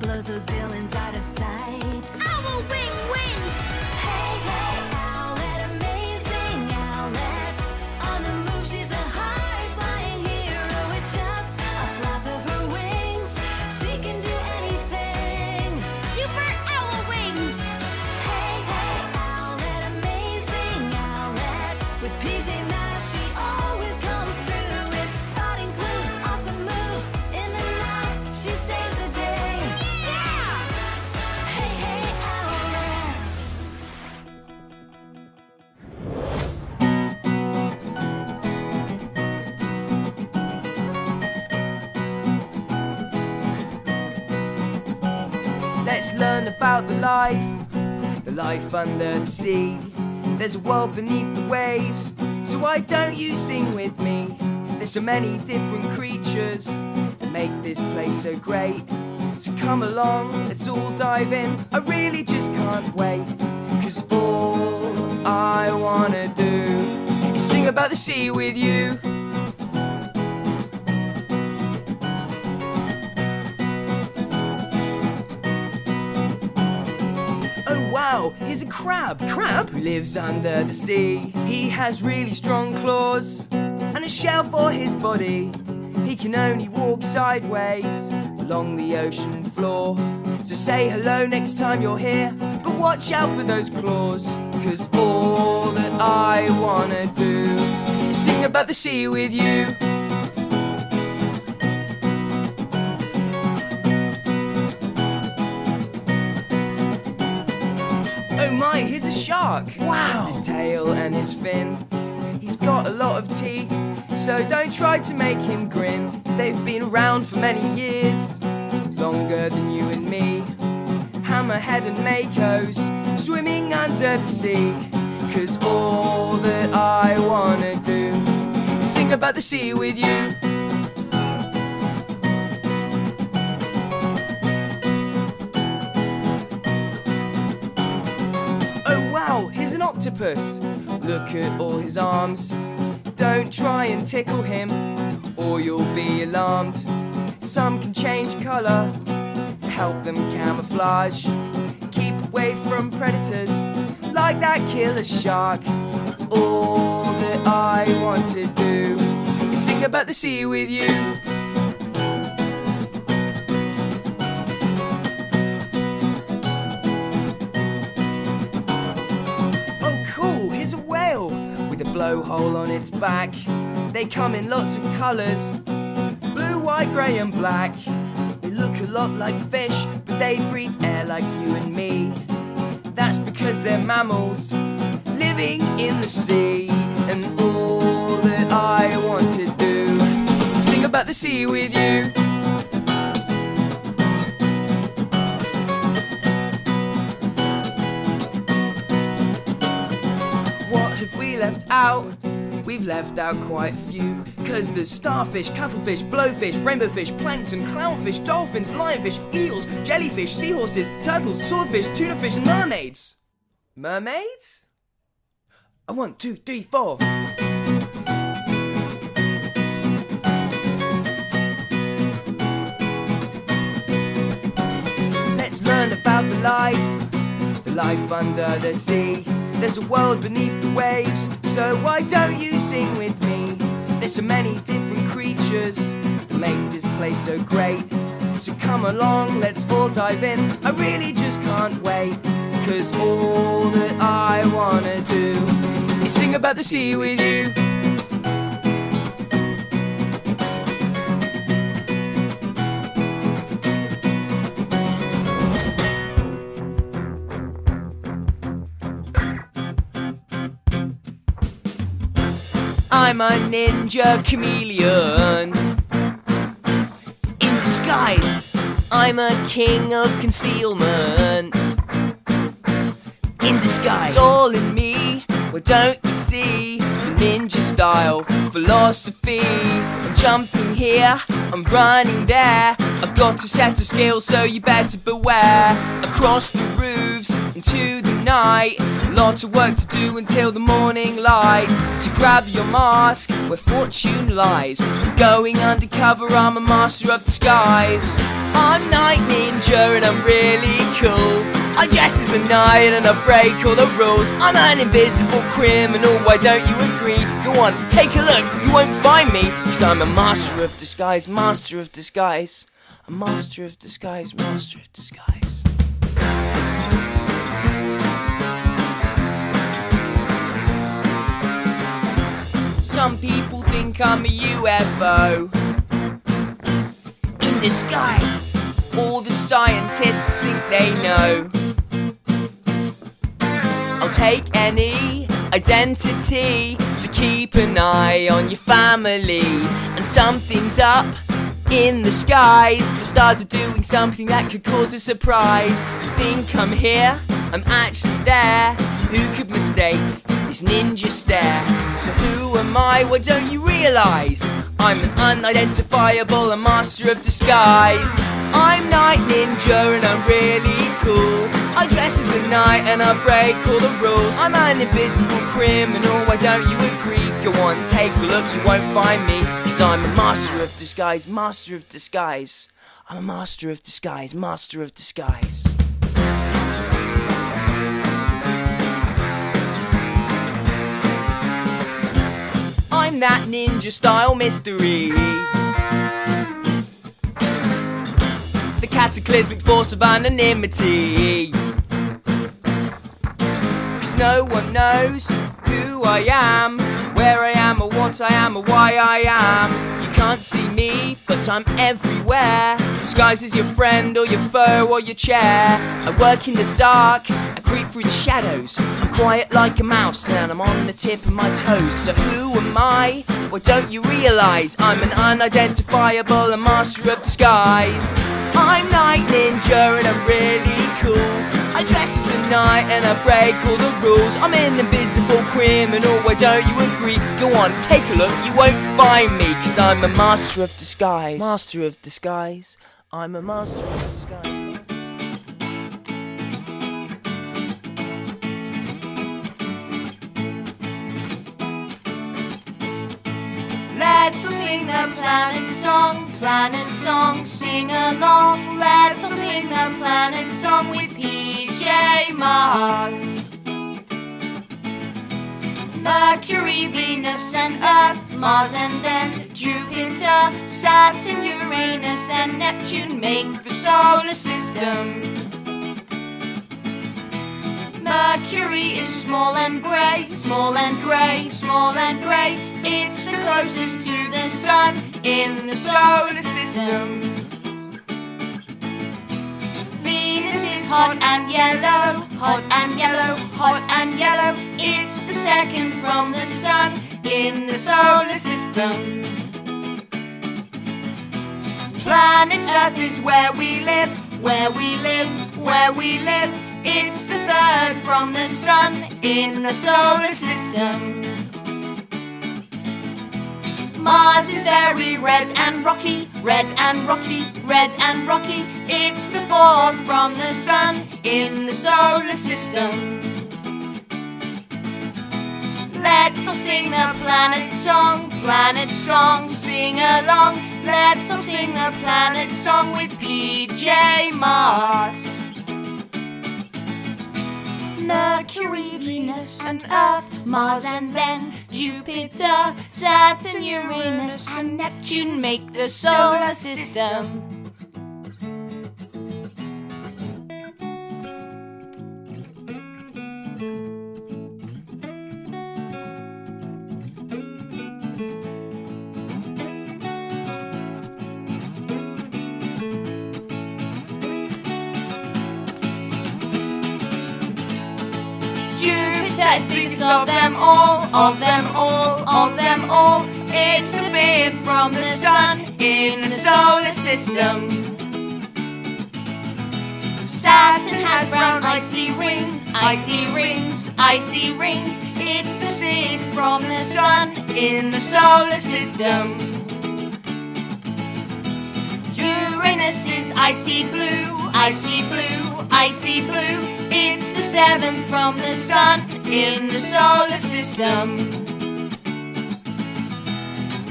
blows those villains out of sight. Owl wing wind! About the life, the life under the sea. There's a world beneath the waves, so why don't you sing with me? There's so many different creatures that make this place so great. So come along, let's all dive in. I really just can't wait. Cause all I wanna do is sing about the sea with you. Here's a crab. Crab who lives under the sea. He has really strong claws and a shell for his body. He can only walk sideways along the ocean floor. So say hello next time you're here, but watch out for those claws. Cause all that I wanna do is sing about the sea with you. Shark! Wow! His tail and his fin. He's got a lot of teeth, so don't try to make him grin. They've been around for many years, longer than you and me. Hammerhead and Makos, swimming under the sea. Cause all that I wanna do is sing about the sea with you. Octopus. Look at all his arms. Don't try and tickle him, or you'll be alarmed. Some can change colour to help them camouflage. Keep away from predators like that killer shark. All that I want to do is sing about the sea with you. With a blowhole on its back. They come in lots of colours blue, white, grey, and black. They look a lot like fish, but they breathe air like you and me. That's because they're mammals living in the sea. And all that I want to do is sing about the sea with you. Left out? We've left out quite a few. Cause there's starfish, cuttlefish, blowfish, rainbowfish, plankton, clownfish, dolphins, lionfish, eels, jellyfish, seahorses, turtles, swordfish, tunafish, and mermaids. Mermaids? A one, two, three, four. Let's learn about the life, life under the sea. There's a world beneath the waves, so why don't you sing with me? There's so many different creatures that make this place so great. So come along, let's all dive in. I really just can't wait, cause all that I wanna do is sing about the sea with you. I'm a ninja chameleon. In disguise, I'm a king of concealment. In disguise, it's all in me. Well, don't you see ninja style philosophy? I'm jumping here, I'm running there. I've got to set a skill, so you better beware. Across the roofs into the night. Lots of work to do until the morning light. So grab your mask where fortune lies. Going undercover, I'm a master of disguise. I'm Night Ninja. ninja and I'm really cool. I dress as a knight and I break all the rules. I'm an invisible criminal, why don't you agree? Go on, take a look, you won't find me. Cause I'm a master of disguise, master of disguise. A master of disguise, master of disguise. Some people think I'm a UFO in disguise. All the scientists think they know. Take any identity, so keep an eye on your family. And something's up in the skies. The stars are doing something that could cause a surprise. You think I'm here? I'm actually there. Who could mistake this ninja stare? So who am I? What don't you realize? I'm an unidentifiable, a master of disguise. I'm Night Ninja and I'm really cool. I dress as a knight and I break all the rules. I'm an invisible criminal, why don't you agree? Go on, take a look, you won't find me. Cause I'm a master of disguise, master of disguise. I'm a master of disguise, master of disguise. I'm that ninja style mystery. Cataclysmic force of anonymity. Cause no one knows who I am, where I am, or what I am, or why I am. You can't see me, but I'm everywhere. Disguised as your friend, or your foe, or your chair. I work in the dark, I creep through the shadows. I'm quiet like a mouse, and I'm on the tip of my toes. So who am I? Well, don't you realize I'm an unidentifiable, a master of disguise? I'm Night Ninja, and I'm really cool. I dress knight and I break all the rules. I'm an invisible criminal, why don't you agree? Go on, take a look, you won't find me, cause I'm a master of disguise. Master of disguise. I'm a master of disguise. The planet song, planet song, sing along. Let's all sing the planet song with PJ Masks. Mercury, Venus, and Earth, Mars, and then Jupiter, Saturn, Uranus, and Neptune make the solar system. Mercury is small and grey, small and grey, small and grey. It's the closest to sun in the solar system. Venus is hot and yellow, hot and yellow, hot and yellow. It's the second from the sun in the solar system. Planet Earth is where we live, where we live, where we live. It's the third from the sun in the solar system. Mars is very red and rocky, red and rocky, red and rocky. It's the fourth from the sun in the solar system. Let's all sing the planet song, planet song, sing along. Let's all sing the planet song with PJ Masks. Mercury, Venus, and Earth, Mars, and then Jupiter, Saturn, Uranus, and Neptune make the solar system. Jupiter is biggest of them all, of them all, of them all. It's the fifth from the sun in the solar system. Saturn has brown icy rings, icy rings, icy rings. It's the sixth from the sun in the solar system. Uranus is icy blue, icy blue, icy blue. It's the seventh from the sun in the solar system.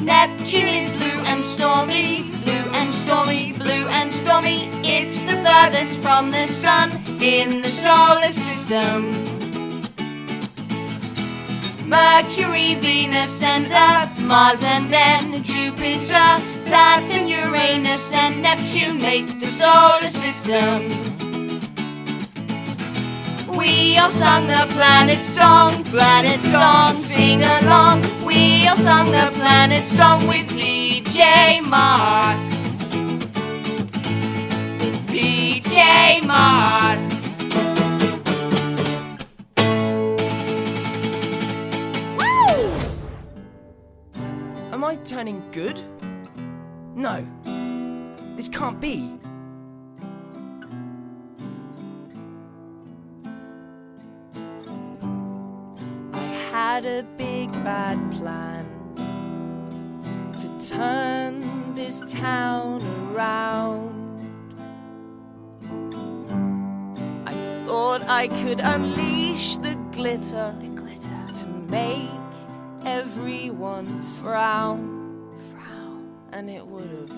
Neptune is blue and stormy, blue and stormy, blue and stormy. It's the furthest from the sun in the solar system. Mercury, Venus, and Earth, Mars, and then Jupiter, Saturn, Uranus, and Neptune make the solar system. We all sung the planet song, planet song, sing along. We all sung the planet song with PJ Masks. With this town around. I thought I could unleash the glitter, the glitter to make everyone frown. Frown. And it would have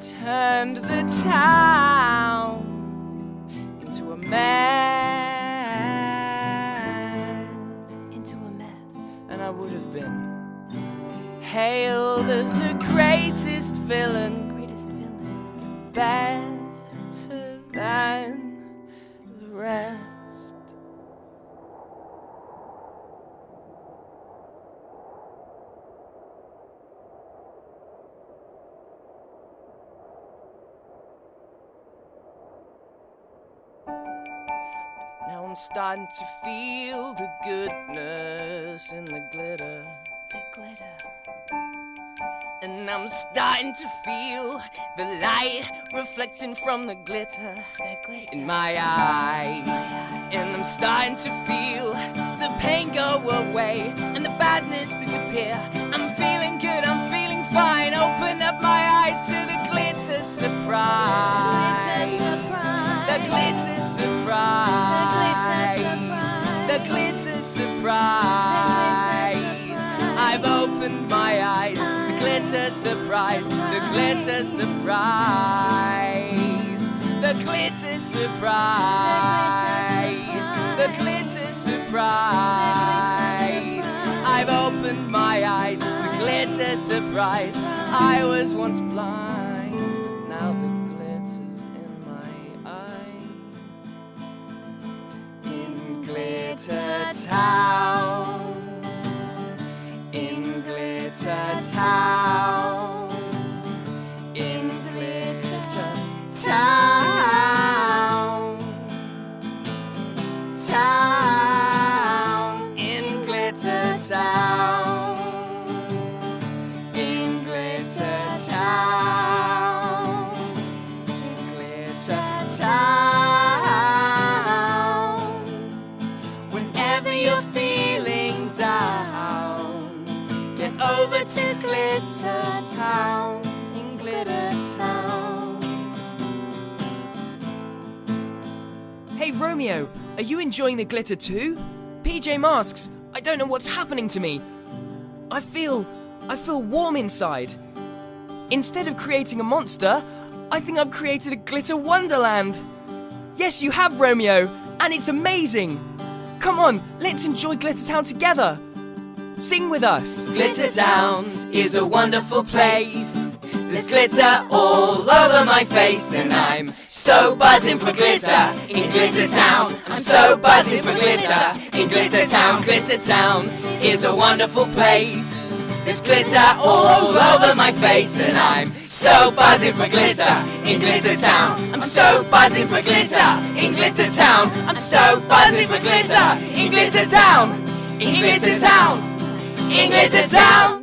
turned the town into a mess. Hailed as the greatest villain, Greatest villain. better than the rest. Now I'm starting to feel the goodness in the glitter. The glitter. And I'm starting to feel the light reflecting from the glitter The glitter. in my eyes. And I'm starting to feel the pain go away and the badness disappear. I'm feeling good, I'm feeling fine. Open up my eyes to the glitter surprise. the glitter surprise. The glitter surprise. The glitter surprise. Glitter surprise. The glitter surprise. The glitter surprise. The glitter surprise. I've opened my eyes. The glitter surprise. I was once blind, but now the glitter's in my eye in Glitter Town. To Glitter Town. In Glitter Town. Hey Romeo, are you enjoying the glitter too? PJ Masks, I don't know what's happening to me. I feel. I feel warm inside. Instead of creating a monster, I think I've created a glitter wonderland. Yes, you have, Romeo, and it's amazing. Come on, let's enjoy Glitter Town together. Sing with us. Glitter Town is a wonderful place. There's glitter all over my face, and I'm so buzzing for glitter in Glitter Town. I'm so buzzing for glitter in Glitter Town. Glitter Town is a wonderful place. There's glitter all over my face, and I'm so buzzing for glitter in Glitter Town. I'm so buzzing for glitter in Glitter Town. I'm so buzzing for glitter in Glitter Town. In Glitter Town. Glitter Town.